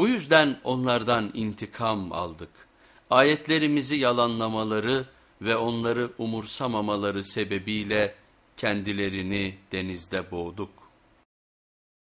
Bu yüzden onlardan intikam aldık. Ayetlerimizi yalanlamaları ve onları umursamamaları sebebiyle kendilerini denizde boğduk.